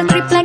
en replay.